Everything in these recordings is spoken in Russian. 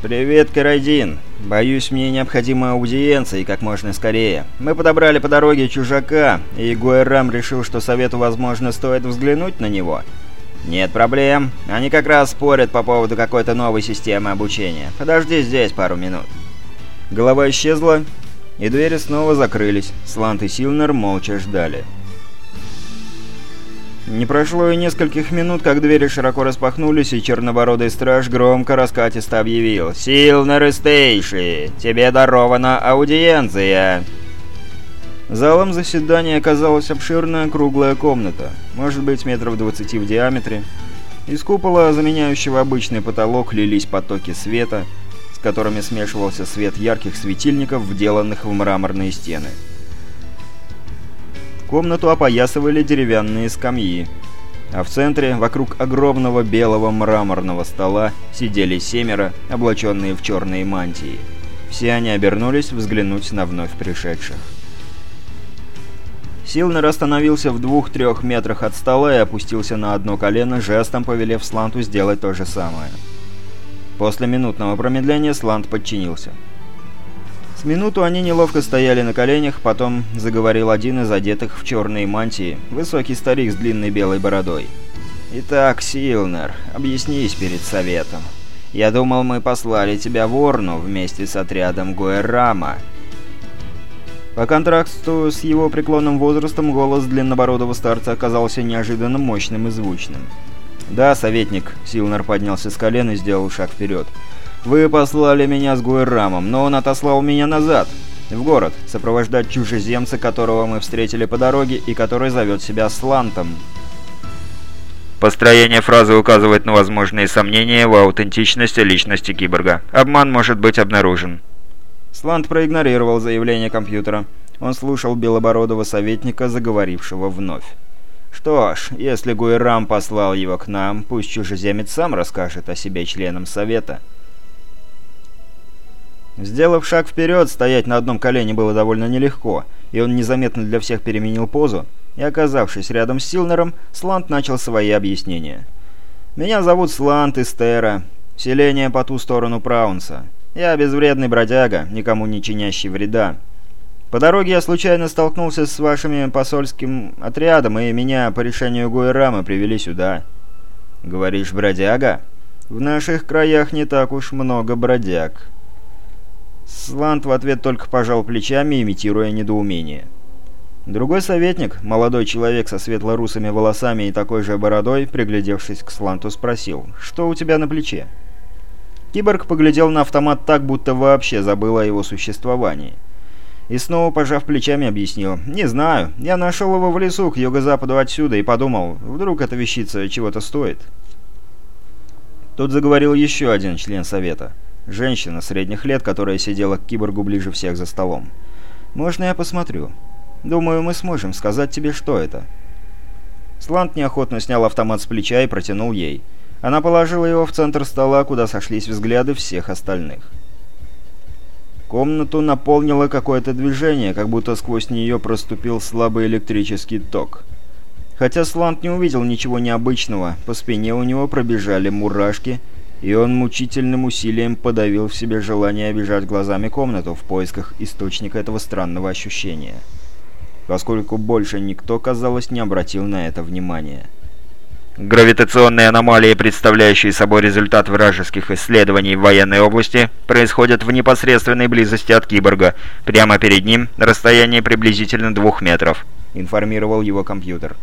«Привет, Карадин. Боюсь, мне необходима аудиенция и как можно скорее. Мы подобрали по дороге чужака, и Гуэрам решил, что совету, возможно, стоит взглянуть на него». «Нет проблем. Они как раз спорят по поводу какой-то новой системы обучения. Подожди здесь пару минут». Голова исчезла, и двери снова закрылись. Слант и Силнер молча ждали. Не прошло и нескольких минут, как двери широко распахнулись, и чернобородый страж громко раскатисто объявил «Силнер и Стейши, тебе дарована аудиенция!» Залом заседания оказалась обширная круглая комната, может быть метров 20 в диаметре. Из купола, заменяющего обычный потолок, лились потоки света, с которыми смешивался свет ярких светильников, вделанных в мраморные стены. Комнату опоясывали деревянные скамьи, а в центре, вокруг огромного белого мраморного стола, сидели семеро, облаченные в черные мантии. Все они обернулись взглянуть на вновь пришедших. Силнер остановился в двух-трех метрах от стола и опустился на одно колено, жестом повелев Сланту сделать то же самое. После минутного промедления Слант подчинился. С минуту они неловко стояли на коленях, потом заговорил один из одетых в черные мантии, высокий старик с длинной белой бородой. «Итак, Силнер, объяснись перед советом. Я думал, мы послали тебя в Орну вместе с отрядом Гуэррама». По контрасту с его преклонным возрастом голос длиннобородого старца оказался неожиданно мощным и звучным. «Да, советник», — Силнер поднялся с колен и сделал шаг вперед. Вы послали меня с Гуэрамом, но он отослал меня назад, в город, сопровождать чужеземца, которого мы встретили по дороге и который зовет себя Слантом. Построение фразы указывает на возможные сомнения в аутентичности личности киборга. Обман может быть обнаружен. Слант проигнорировал заявление компьютера. Он слушал белобородого советника, заговорившего вновь. «Что ж, если Гуэрам послал его к нам, пусть чужеземец сам расскажет о себе членам Совета». Сделав шаг вперед, стоять на одном колене было довольно нелегко, и он незаметно для всех переменил позу, и, оказавшись рядом с Силнером, Слант начал свои объяснения. «Меня зовут Слант Истера, селение по ту сторону Праунса. Я безвредный бродяга, никому не чинящий вреда. По дороге я случайно столкнулся с вашими посольским отрядом, и меня по решению Гуэрама привели сюда». «Говоришь, бродяга?» «В наших краях не так уж много бродяг». Слант в ответ только пожал плечами, имитируя недоумение. Другой советник, молодой человек со светло-русыми волосами и такой же бородой, приглядевшись к Сланту, спросил, «Что у тебя на плече?» Киборг поглядел на автомат так, будто вообще забыл о его существовании. И снова, пожав плечами, объяснил, «Не знаю, я нашел его в лесу к юго-западу отсюда и подумал, вдруг эта вещица чего-то стоит». Тут заговорил еще один член совета – Женщина средних лет, которая сидела к киборгу ближе всех за столом. «Можно я посмотрю? Думаю, мы сможем сказать тебе, что это». Слант неохотно снял автомат с плеча и протянул ей. Она положила его в центр стола, куда сошлись взгляды всех остальных. Комнату наполнило какое-то движение, как будто сквозь нее проступил слабый электрический ток. Хотя Слант не увидел ничего необычного, по спине у него пробежали мурашки, и он мучительным усилием подавил в себе желание обижать глазами комнату в поисках источника этого странного ощущения. Поскольку больше никто, казалось, не обратил на это внимания. Гравитационные аномалии, представляющие собой результат вражеских исследований в военной области, происходят в непосредственной близости от киборга, прямо перед ним, на расстоянии приблизительно двух метров, информировал его компьютер.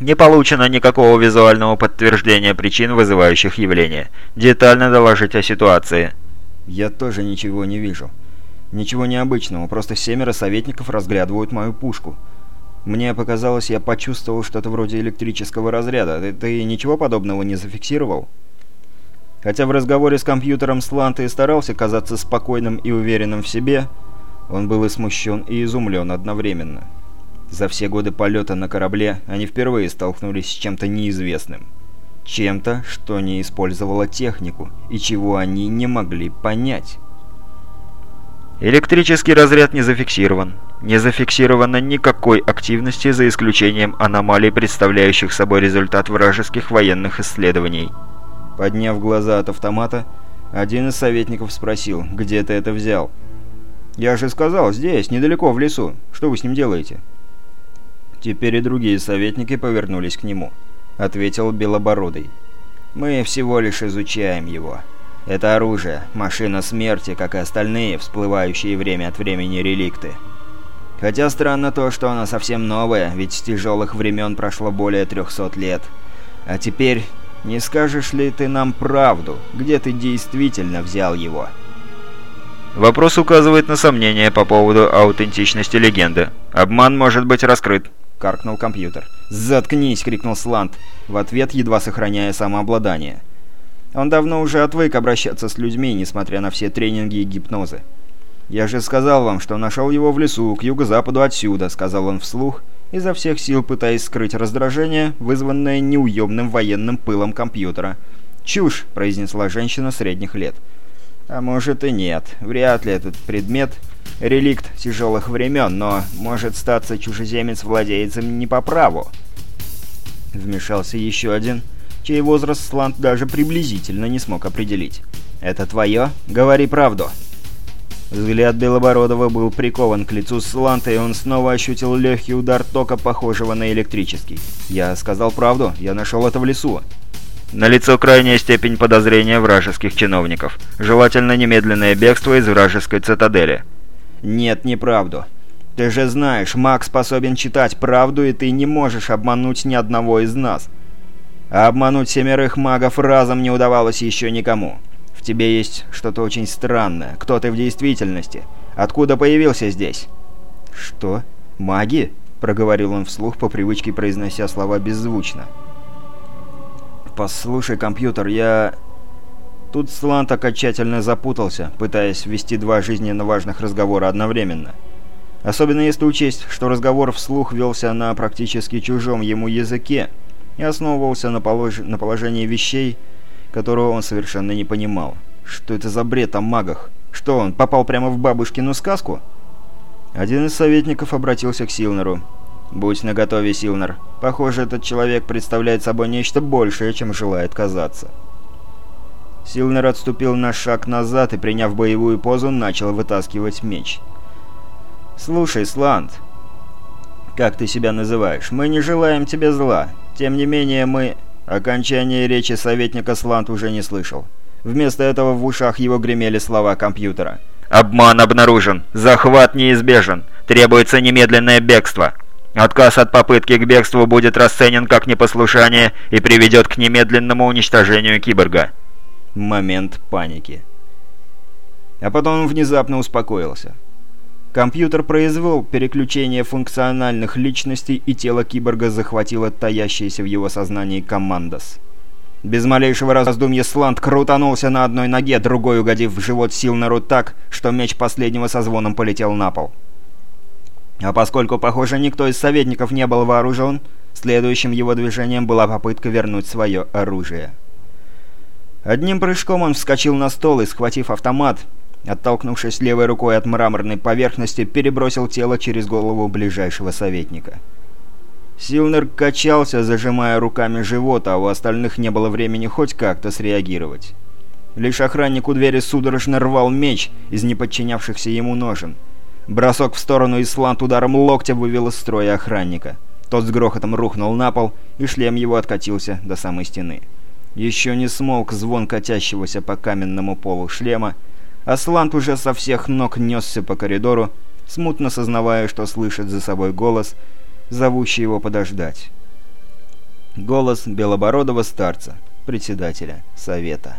Не получено никакого визуального подтверждения причин, вызывающих явление. Детально доложить о ситуации. Я тоже ничего не вижу. Ничего необычного, просто семеро советников разглядывают мою пушку. Мне показалось, я почувствовал что-то вроде электрического разряда. Ты, ты ничего подобного не зафиксировал? Хотя в разговоре с компьютером Сланта и старался казаться спокойным и уверенным в себе, он был и смущен, и изумлен одновременно. За все годы полета на корабле они впервые столкнулись с чем-то неизвестным. Чем-то, что не использовало технику, и чего они не могли понять. Электрический разряд не зафиксирован. Не зафиксировано никакой активности, за исключением аномалий, представляющих собой результат вражеских военных исследований. Подняв глаза от автомата, Один из советников спросил, где ты это взял? «Я же сказал, здесь, недалеко, в лесу. Что вы с ним делаете?» Теперь и другие советники повернулись к нему. Ответил Белобородый. «Мы всего лишь изучаем его. Это оружие, машина смерти, как и остальные, всплывающие время от времени реликты. Хотя странно то, что она совсем новая, ведь с тяжелых времен прошло более 300 лет. А теперь не скажешь ли ты нам правду, где ты действительно взял его?» Вопрос указывает на сомнения по поводу аутентичности легенды. Обман может быть раскрыт. Каркнул компьютер. «Заткнись!» — крикнул Слант, в ответ едва сохраняя самообладание. Он давно уже отвык обращаться с людьми, несмотря на все тренинги и гипнозы. «Я же сказал вам, что нашел его в лесу, к юго-западу отсюда», — сказал он вслух, изо всех сил пытаясь скрыть раздражение, вызванное неуемным военным пылом компьютера. «Чушь!» — произнесла женщина средних лет. А может и нет. Вряд ли этот предмет — реликт тяжелых времен, но может статься чужеземец владельцем не по праву. Вмешался еще один, чей возраст Слант даже приблизительно не смог определить. «Это твое? Говори правду!» Взгляд Белобородова был прикован к лицу Сланта, и он снова ощутил легкий удар тока, похожего на электрический. «Я сказал правду. Я нашел это в лесу». Налицо крайняя степень подозрения вражеских чиновников. Желательно немедленное бегство из вражеской цитадели. «Нет, неправду. Ты же знаешь, маг способен читать правду, и ты не можешь обмануть ни одного из нас. А обмануть семерых магов разом не удавалось еще никому. В тебе есть что-то очень странное. Кто ты в действительности? Откуда появился здесь?» «Что? Маги?» — проговорил он вслух, по привычке произнося слова беззвучно. «Послушай, компьютер, я...» Тут Слант окончательно запутался, пытаясь вести два жизненно важных разговора одновременно. Особенно если учесть, что разговор вслух велся на практически чужом ему языке и основывался на, полож... на положении вещей, которого он совершенно не понимал. Что это за бред о магах? Что, он попал прямо в бабушкину сказку? Один из советников обратился к Силнеру. «Будь наготове, Силнер. Похоже, этот человек представляет собой нечто большее, чем желает казаться». Силнер отступил на шаг назад и, приняв боевую позу, начал вытаскивать меч. «Слушай, Сланд, как ты себя называешь, мы не желаем тебе зла. Тем не менее, мы...» Окончание речи советника Сланд уже не слышал. Вместо этого в ушах его гремели слова компьютера. «Обман обнаружен. Захват неизбежен. Требуется немедленное бегство. Отказ от попытки к бегству будет расценен как непослушание и приведет к немедленному уничтожению киборга. Момент паники. А потом он внезапно успокоился. Компьютер произвел переключение функциональных личностей, и тело киборга захватило таящееся в его сознании командос. Без малейшего раздумья Сланд крутанулся на одной ноге, другой угодив в живот Силнеру так, что меч последнего со звоном полетел на пол. А поскольку, похоже, никто из советников не был вооружен, следующим его движением была попытка вернуть свое оружие. Одним прыжком он вскочил на стол и, схватив автомат, оттолкнувшись левой рукой от мраморной поверхности, перебросил тело через голову ближайшего советника. Силнер качался, зажимая руками живот, а у остальных не было времени хоть как-то среагировать. Лишь охранник у двери судорожно рвал меч из неподчинявшихся ему ножен — Бросок в сторону Исланд ударом локтя вывел из строя охранника. Тот с грохотом рухнул на пол, и шлем его откатился до самой стены. Еще не смолк звон катящегося по каменному полу шлема, Аслант уже со всех ног несся по коридору, смутно сознавая, что слышит за собой голос, зовущий его подождать. Голос белобородого старца, председателя совета.